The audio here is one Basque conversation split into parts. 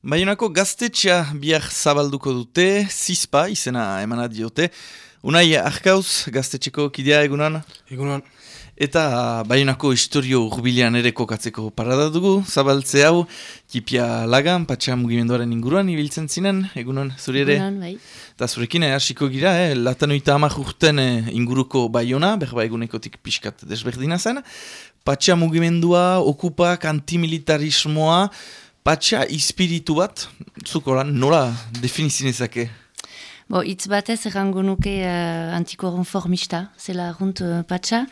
Baionako gaztetxea bihar zabalduko dute, zizpa izena emana diote. Unai, arkauz gaztetxeko kidea egunan? Egunan. Eta Baionako historio urbilian ere kokatzeko parada dugu, zabaltze hau, kipia lagan, patxa mugimenduaren inguruan ibiltzen zinen, egunan, zuri ere? Egunan, bai. Eta zurekin, eh, hasiko gira, eh, latanoita amak urten eh, inguruko Baiona, berba egunekotik pixkat desberdina zen. Patxa mugimendua, okupak, antimilitarismoa, Patxa ispiritu bat, zuko lan, nola definizinezake? Bo, itz batez errango nuke uh, antikoronformista, zela runt uh, patxa.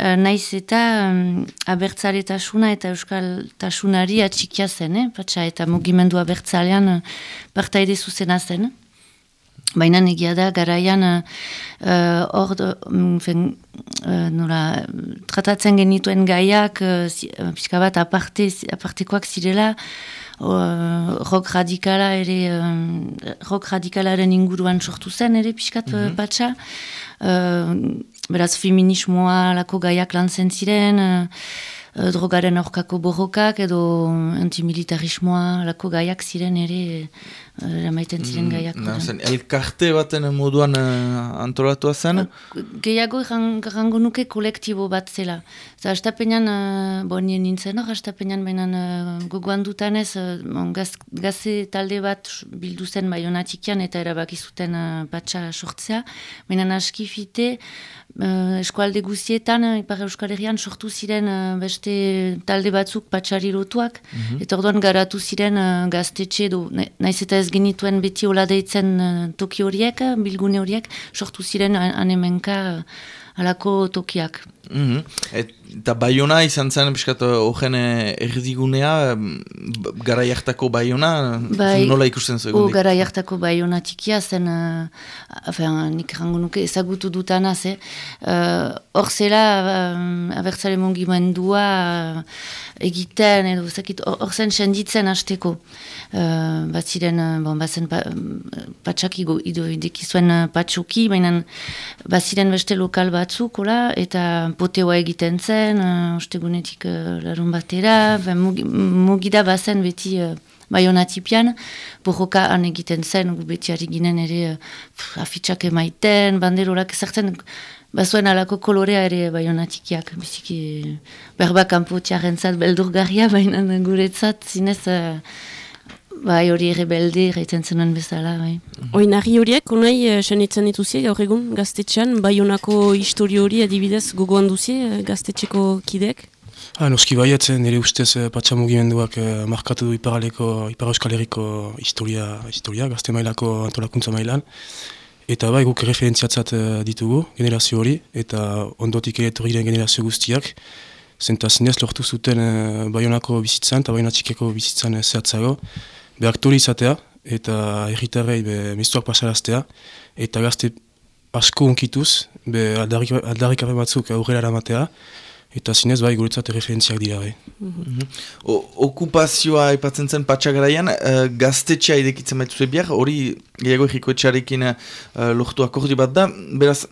Uh, naiz eta um, abertzale tasuna eta euskal tasunari atxikia zen, eh? patxa eta mugimendu abertzalean uh, partaide zuzena zen. Baina egia da, garaian hor uh, uh, nola, tratatzen genituen gaiak, uh, pixka bat aparte, apartekoak zirela, uh, rock radikala ere, uh, rock radikalaren inguruan sortu zen ere pixkat mm patxa. beraz, feminismoa lako gaiak lan zen ziren, uh, drogaren aurkako borrokak edo antimilitarismoa lako gaiak ziren ere Ramaiten ziren mm, gaiak. Mm, elkarte baten moduan uh, antolatua zen? Gehiago errango nuke kolektibo bat zela. Zer, astapenean, uh, bo nien nintzen hor, astapenean baina uh, gogoan dutanez, uh, gaz, gaze talde bat bildu zen baionatikian eta erabakizuten uh, patxa sortzea. Baina aski fite, uh, eskualde guzietan, uh, ipar euskal herrian, sortu ziren uh, beste talde batzuk patxari lotuak, mm -hmm. eta orduan garatu ziren uh, gaztetxe, do, naiz eta ez genituen beti hola deitzen uh, toki horiek, bilgune horiek, sortu ziren anemenka uh, alako tokiak. Mm Eta baiona izan zen, piskat, horren erdigunea, gara jartako baiona, bai, nola ikusten zuen? O, gara jartako baiona tikia zen, uh, nik rango nuke ezagutu dutana, ze. Hor uh, zela, uh, abertzale mongimendua uh, egiten, edo, hor zen senditzen hasteko. Uh, bat ziren, bon, bat zen pa, patxak ido idekizuen patxoki, baina bat ziren beste lokal batzuk, eta poteoa egiten zen, zen, uh, ostegunetik uh, larun batera, mugida bazen beti uh, baionatipian, borroka han egiten zen, gu beti ari ginen ere uh, afitxak emaiten, banderorak ezartzen, bazuen alako kolorea ere baionatikiak, biziki berba kanpo zat beldurgarria, baina guretzat zinez... Uh, Bai, hori ere belde, gaiten zenuen bezala, bai. Oin, nahi horiek, onai, uh, senitzen dituzie, gaur egun, gaztetxean, bai honako histori hori adibidez gogoan duzie, uh, gaztetxeko kidek? Ha, noski baiatzen, nire ustez uh, patxa mugimenduak uh, markatu du iparaleko, ipar euskal herriko historia, historia, gazte mailako antolakuntza mailan. Eta bai, guk referentziatzat ditugu, generazio hori, eta ondotik ere generazio guztiak, zenta zinez lortu zuten uh, bai honako bizitzan, eta bai honatxikeko bizitzan uh, zehatzago, behaktori izatea, eta erritarrei be mistuak pasaraztea, eta gazte asko unkituz, be aldarrik batzuk aurrera eramatea, eta zinez bai guretzat referentziak dira bai. Mm Okupazioa ipatzen zen patxagaraian, uh, gaztetxea idekitzen baitu zebiak, hori gehiago egiko etxarekin uh, lortu akordi bat da, beraz,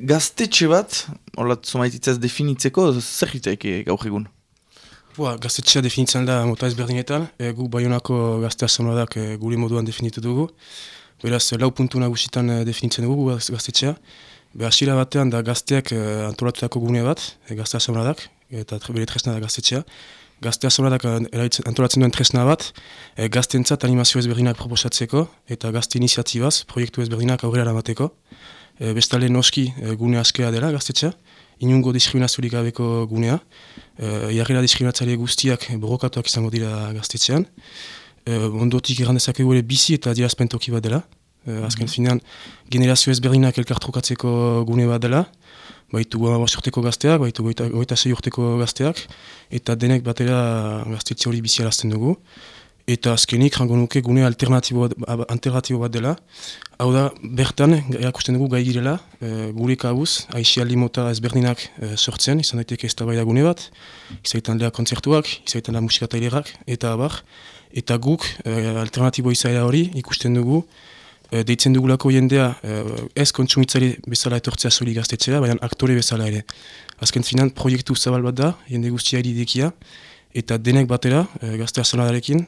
gaztetxe bat, hola zomaititzaz definitzeko, zer jiteak gaur egun? Boa, gaztetxea definitzen da mota ezberdinetan, e, gu baionako gazte asambladak e, gure moduan definitu dugu. Beraz, lau puntu nagusitan e, definitzen dugu gaztetxea. Be, asira batean da gazteak e, antolatutako gune bat, e, gazte asambladak, eta bere tresna da gaztetxea. Gazte asambladak antolatzen duen tresna bat, e, gaztentzat animazio ezberdinak proposatzeko, eta gazte iniziatibaz, proiektu ezberdinak aurrera eramateko. E, bestale noski e, gune askea dela gaztetxea inungo diskriminaziorik gabeko gunea. Uh, Jarrera diskriminatzaile guztiak borrokatuak izango dira gaztetzean. Uh, ondotik errandezak ere bizi eta dirazpen toki bat dela. Uh, azken mm -hmm. finean, generazio ezberdinak elkartrukatzeko gune bat dela. Baitu goa urteko gazteak, baitu goita zei urteko gazteak. Eta denek batera gaztetxe hori bizi alazten dugu. Eta azkenik, rango nuke, gune alternatibo, alternatibo bat dela. Hau da, bertan, erakusten dugu gai girela, e, gure kabuz, aixi aldi mota ezberdinak e, sortzen, izan daiteke ez gune bat, izaitan lea kontzertuak, izaitan da musikatailerak, eta abar. Eta guk, e, alternatibo izaila hori, ikusten dugu, e, deitzen dugulako jendea, e, ez kontsumitzari bezala etortzea zuri gaztetzea, baina aktore bezala ere. Azken finan, proiektu zabal bat da, jende guztia dekia, eta denek batera, e, gazte azonadarekin,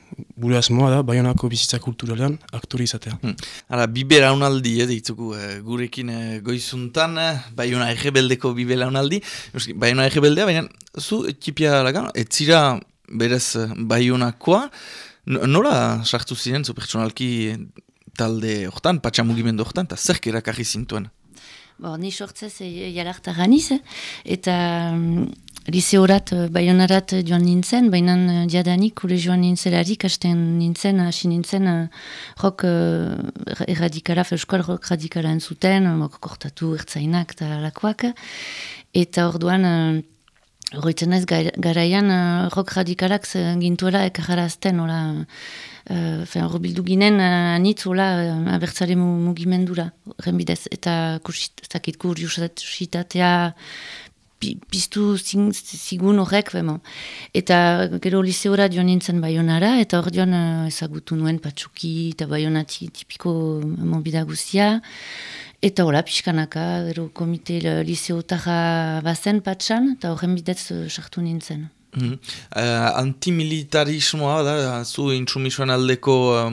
gure asmoa da, baionako bizitza kulturalean aktori izatea. Hmm. Hala, bibe launaldi, eh, ditugu, eh, gurekin eh, goizuntan, eh, baiona egebeldeko bibe launaldi, baiona egebeldea, baina zu, txipia lagan, ez zira berez eh, baionakoa, nola sartu ziren zu pertsonalki talde hortan, patxamugimendu hortan, eta zer kerakarri zintuen? Bo, ni sortzez jalarta ganiz, eta um, liseorat, baionarat joan nintzen, baina diadanik ure joan nintzelari, kasten nintzen, hasi nintzen, jok uh, erradikala, euskal jok radikala entzuten, kortatu ertzainak eta lakoak, eta orduan, uh, ez, garaian, uh, rock radikalak gintuela ekajarazten, hola, uh, bildu ginen, uh, anitz, hola, uh, abertzale mugimendura, renbidez, eta kursitakit kuriositatea piztu zigun horrek, bemo. Eta gero liseora joan nintzen baionara, eta hor joan uh, ezagutu nuen patsuki eta baionati tipiko mobida guzia, Eta hola, pixkanaka, gero komite liseotarra bazen patxan, eta horren bidez eh, sartu nintzen. Mm -hmm. uh, antimilitarismoa da, zu intsumisoan aldeko uh,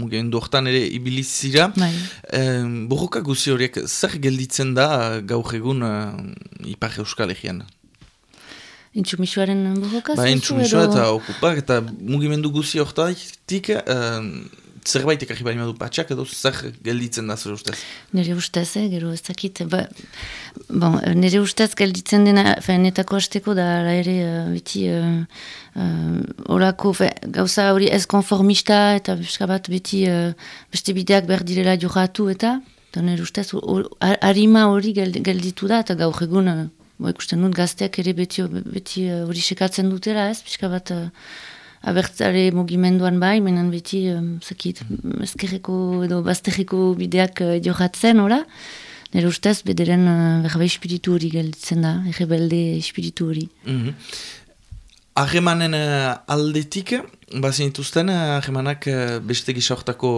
mugimendu hortan ere ibilizira. Bai. Uh, Borroka guzi horiek, zer gelditzen da gaur egun uh, Ipar Euskal Egean? Intsumisoaren borroka? Ba, intsumisoa eta okupak, eta mugimendu guzi hortatik, zerbait ekarri bali madu patxak edo zer gelditzen da zer ustez? Nire ustez, eh, gero ez dakit. Ba, bon, nire ustez gelditzen dena, netako hasteko da ere uh, beti uh, uh, orako, gauza hori ez konformista eta bat beti uh, beste bideak behar direla joratu eta da nire ustez harima hori gelditu da eta gaur egun uh, ikusten dut gazteak ere beti hori sekatzen dutela ez, pixka bat abertzare mugimenduan bai, menan beti, um, zakit, ezkerreko edo bazterreko bideak uh, johatzen, ora? Nire ustez, bederen uh, espiritu hori gelditzen da, errebelde espiritu hori. Mm -hmm. Ahemanen uh, aldetik, bazin ituzten, ahemanak uh, beste gisaortako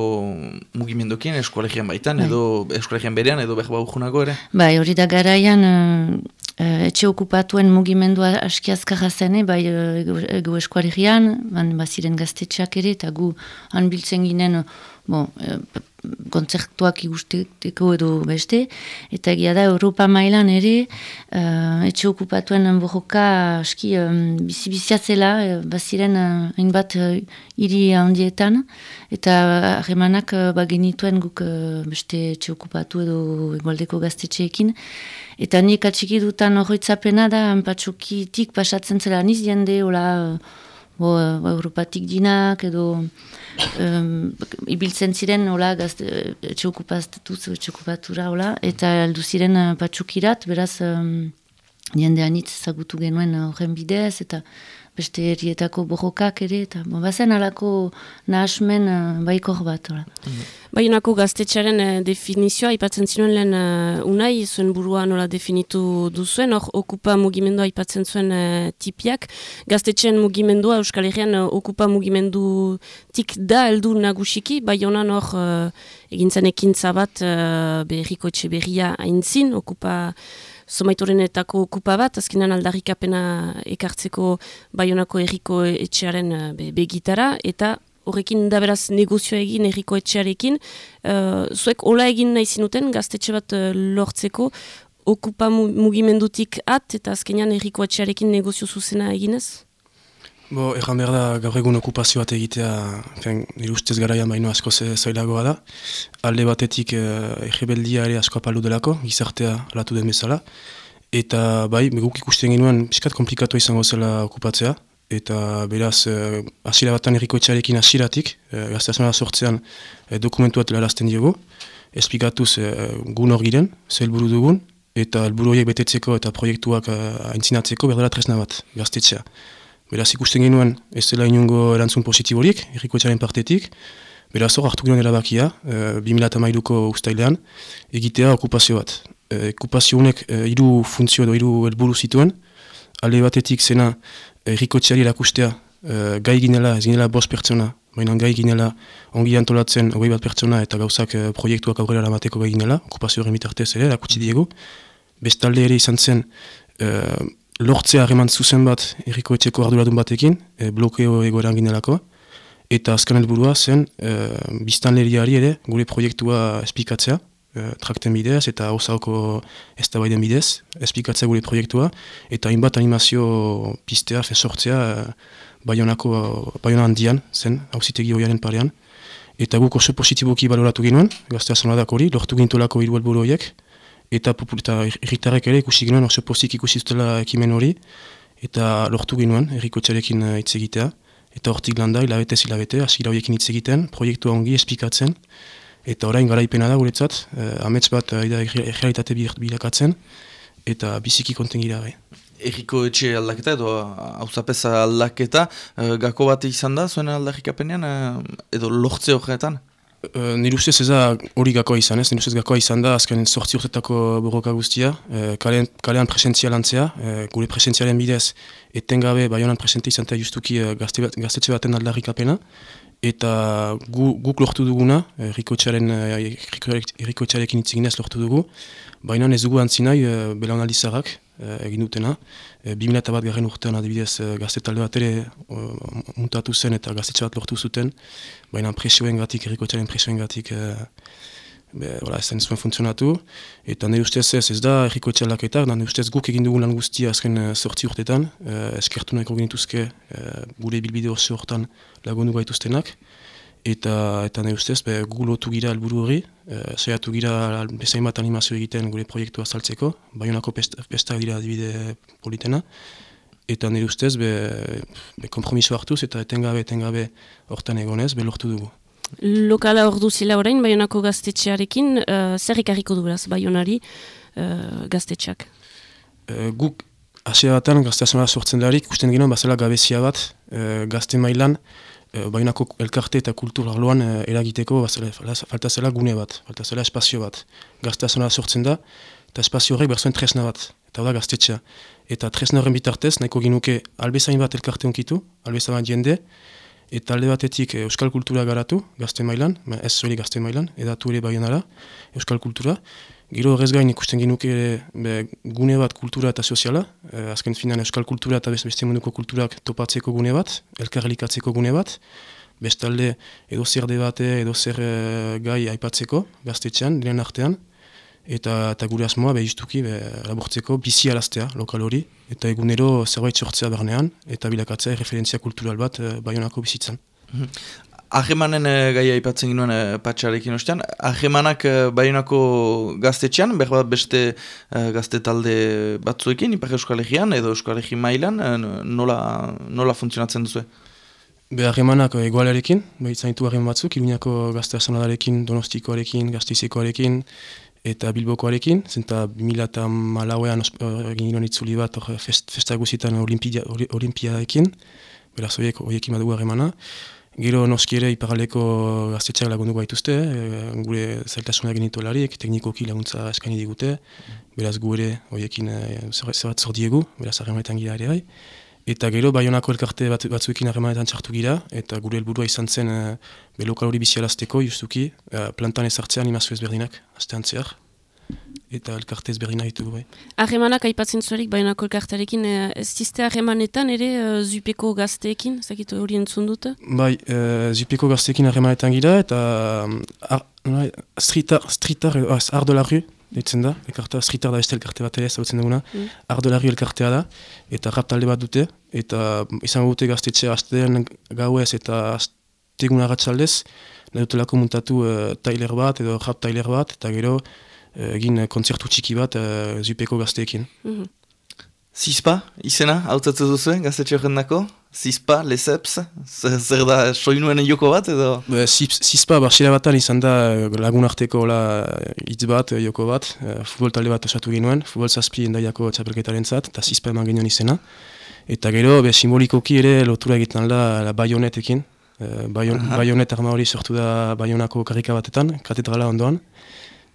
mugimendokien eskolegian baitan, bai. edo eskolegian berean, edo behar baujunago ere? Bai, hori da garaian, Uh, etxe okupatuen mugimendua aski azkarra zene, bai uh, egu eskuarigian, ban baziren gaztetxeak ere, eta gu hanbiltzen ginen, bon, kontzertuak ikusteko edo beste, eta egia da Europa mailan ere, uh, etxe okupatuen borroka aski um, bizi-biziatzela, uh, baziren hainbat uh, hiri handietan, eta arremanak uh, bagenituen guk uh, beste etxe okupatu edo egualdeko gaztetxeekin, Eta nik atxiki dutan horretzapena da, tik pasatzen zela niz jende, hola, bo, Europatik dinak, edo um, ibiltzen ziren, hola, gazte, txokupaztatu, txokupatura, hola, eta aldu ziren uh, patxukirat, beraz, um, jende anitz zagutu genuen horren bidez, eta beste erietako borrokak ere, eta bon, bazen alako nahasmen uh, baikor bat. Mm Baionako gaztetxaren uh, definizioa, ipatzen zinuen lehen uh, unai, zuen burua nola definitu duzuen, hor okupa mugimendua ipatzen zuen uh, tipiak. Gaztetxean mugimendua, Euskal Herrian uh, okupa mugimendu tik da eldu nagusiki, baionan hor uh, egintzen ekintza bat uh, berriko etxe berria haintzin, okupa somaitorenetako okupa bat, azkenan aldarrikapena ekartzeko baionako erriko etxearen be, begitara, eta horrekin da beraz negozioa egin erriko etxearekin. Uh, zuek hola egin nahi zinuten, gaztetxe bat uh, lortzeko, okupa mugimendutik at, eta azkenan erriko etxearekin negozio zuzena eginez? Bo, erran behar da gaur egun okupazio bat egitea, fen, nire ustez garaia maino asko zailagoa da. Alde batetik eh, egebeldia ere asko apalu delako, gizartea alatu den bezala. Eta bai, guk ikusten genuen, piskat komplikatu izango zela okupatzea. Eta beraz, eh, asila batan erriko etxarekin asiratik, eh, gazteazena sortzean eh, dokumentu bat larazten diogu. Esplikatuz eh, gun hor giren, zelburu dugun, eta elburu horiek betetzeko eta proiektuak eh, aintzinatzeko berdela tresna bat, gaztetxea. Beraz ikusten genuen ez dela inungo erantzun positiborik, errikoetxaren partetik. Beraz hor hartu genuen erabakia, e, 2008ko ustailean, egitea okupazio bat. E, okupazio honek e, iru funtzio edo iru helburu zituen. Alde batetik zena errikoetxari erakustea e, gai ginela, ez ginela bost pertsona, baina gai ginela ongi antolatzen hogei bat pertsona eta gauzak e, proiektuak aurrera ramateko gai ginela, okupazio horren bitartez ere, erakutsi diegu. Bestalde ere izan zen, e, lortzea harreman zuzen bat erriko etxeko arduradun batekin, e, blokeo egoeran ginelako, eta azken helburua zen e, biztanleriari ere gure proiektua esplikatzea, e, trakten bidez eta osaoko ez da bidez, esplikatzea gure proiektua, eta hainbat animazio pistea, fesortzea, e, baionako, baiona handian zen, hauzitegi hoiaren parean, eta guk oso positiboki baloratu ginoen, gaztea zonadak hori, lortu gintolako hiru helburu horiek, eta eta erritarrek ere ikusi ginoen oso pozik ikusi zutela ekimen hori, eta lortu ginoen erriko txarekin eh, hitz egitea, eta hortik landa, hilabete zilabete, asila horiekin hitz egiten, proiektua ongi espikatzen, eta orain garaipena da guretzat, eh, amets bat eh, errealitate bilakatzen, eta biziki konten gira bai. Eriko etxe aldaketa edo hauzapeza aldaketa, gako bat izan da zuen aldakikapenean edo lortze horretan? Nire ustez ez da hori gakoa izan, ez? Nire ustez gakoa izan da azken sortzi urtetako borroka guztia, uh, kalean, kalean presentzia lantzea, uh, gure presentzialen bidez etengabe baionan presentia izan justuki uh, gaztetxe baten aldarrikapena, eta gu, guk lortu duguna, errikotxaren errikotxarekin itziginez lortu dugu, baina ez dugu antzinai belaunaldizarak, uh, egin dutena. E, 2000 bat garen urtean adibidez uh, gazte talde bat ere muntatu zen eta gaztetxe bat lortu zuten, baina presioen gatik, errikotxaren presioen gatik, uh, ez zen zuen funtzionatu, eta nahi ustez ez, ez da errikotxe alaketak, nahi ustez guk egin dugun lan guztia azken uh, sortzi urtetan, uh, eskertu nahiko genituzke uh, gure bilbide oso hortan lagundu gaituztenak, eta eta nahi ustez, be, gu lotu gira helburu hori, e, saiatu gira bezain bat animazio egiten gure proiektua saltzeko, baionako pesta, pesta dira adibide politena, eta nahi ustez, be, be kompromiso hartuz eta etengabe, etengabe hortan egonez, be lortu dugu. Lokala ordu zila orain, baionako gaztetxearekin, uh, zer ikarriko du beraz, baionari uh, gaztetxeak? Uh, guk, Asia batan, gazteazioa sortzen darik, ikusten ginoen, bazela gabezia bat, uh, gazte mailan, Eh, bainako elkarte eta kultur arloan eh, eragiteko falta zela gune bat, falta zela espazio bat. Gazteazona sortzen da, eta espazio horrek berzuen tresna bat, eta da gaztetxea. Eta tresna horren bitartez, nahiko ginuke albezain bat elkarte onkitu, albezain bat jende, eta alde batetik eh, euskal kultura garatu, gazte mailan, ez zueli gazte mailan, edatu ere baionara, euskal kultura, Giro horrez gain ikusten ginuke be, gune bat kultura eta soziala, e, azken finan euskal kultura eta beste munduko kulturak topatzeko gune bat, elkarrelikatzeko gune bat, bestalde edo zer debate, edo zer e, gai aipatzeko, gaztetxean, diren artean, eta, eta gure asmoa behiztuki be, labortzeko bizi alaztea lokal hori, eta egunero zerbait sortzea bernean, eta bilakatzea referentzia kultural bat e, baionako bizitzan. Ahemanen e, eh, gaia ipatzen ginoen e, patxarekin ostean, ahemanak e, baionako gaztetxean, behar beste e, gazte talde batzuekin, ipar euskal egian edo euskal egi mailan, nola, nola funtzionatzen duzu? Be ahemanak egualarekin, behitzen ditu aheman batzuk, iluñako gazte asonadarekin, donostikoarekin, gazteizikoarekin, eta bilbokoarekin, zenta 2000 eta malauean egin ginoen itzuli bat fest, festaguzitan olimpiadekin, beraz horiek, horiek imadugu ahemana. Gero noski ere iparaleko gaztetxeak lagundu gaituzte, e, gure zailtasunak genitu lariek, teknikoki laguntza eskaini digute, beraz gu ere horiekin e, zerbat zor diegu, beraz harremanetan gira ere bai. Eta gero baionako elkarte bat, batzuekin harremanetan txartu gira, eta gure helburua izan zen e, belokal hori bizialazteko, justuki, e, plantan ezartzean imazio ezberdinak, aztean zehar eta elkarte ezberdina ditugu bai. Arremanak aipatzen zuerik, bainako elkartarekin, eh, ez ziste arremanetan ere uh, zupeko gazteekin, zakit hori entzun dut? Bai, uh, zupeko gazteekin arremanetan gira, eta um, ar, no, stritar, stritar, uh, ardo la rue, ditzen da, elkarta, stritar da beste elkarte bat ere, zautzen duguna, mm. ardo la rue elkartea da, eta rap talde bat dute, eta izan gute gaztetxe astean gauez eta astegun agatzaldez, nahi dutelako muntatu uh, tailer bat edo rap tailer bat, eta gero, egin kontzertu txiki bat uh, zupeko gazteekin. Mm -hmm. Zispa, izena, hau duzu, gaztetxe horren dako? Zispa, leseps, zer da soinuen joko bat edo? Zispa, barsila batan izan da lagunarteko hitz bat, joko bat, uh, futbol talde bat osatu genuen, futbol zazpi endaiako txapelketaren zat, eta zispa eman genuen izena. Eta gero, be, simbolikoki ere lotura egiten da la baionetekin, uh, baionet arma hori sortu da baionako karrika batetan, katedrala ondoan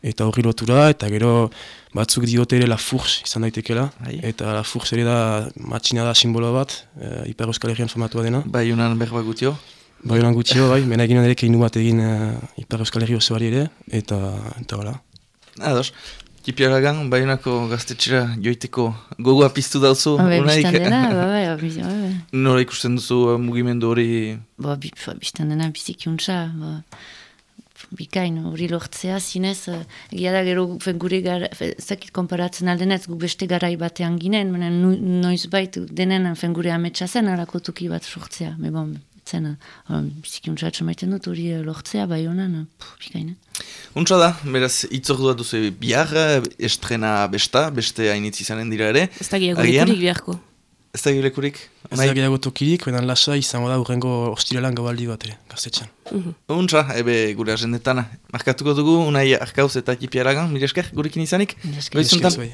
eta horri lotura, eta gero batzuk diote ere la furs izan daitekela, Ai. eta la furs ere da matxina da simbolo bat, e, Iper Euskal Herrian formatua dena. Bai unan berba gutio? Bai unan gutio, bai, mena egin ere keinu bat egin e, Iper Euskal Herri osoari ere, eta, eta hola. Ados. Kipiaragan, baionako gaztetxera joiteko gogoa piztu dauzu. Unaik. biztan dena, ba, ba, ba, ba, ba. Nola ikusten duzu uh, mugimendu hori Ba, bi, biztan dena biziki untsa, ba, bikain, hori lortzea, zinez, uh, egia da gero fen, gure gara, zakit konparatzen aldenez, gu beste garai batean ginen, mena, nu, noiz bait denen fen gure ametsa zen, alako tuki bat sortzea, me bon, zen, uh, biziki untsa atxe maiten dut hori uh, lortzea, bai honan, bikain. eh? Untsa da, beraz, itzordua duzu bihar, estrena besta, beste hainitz izanen dira ere. Ez da gehiago beharko. Ez da gilekurik? Ez da gehiago tokirik, benan lasa izango da urrengo ostiralan gaualdi bat ere, gaztetxean. Untsa, ebe gure agendetan. Markatuko dugu, unai arkauz eta kipiaragan, mire esker, gurekin izanik. Mila esker.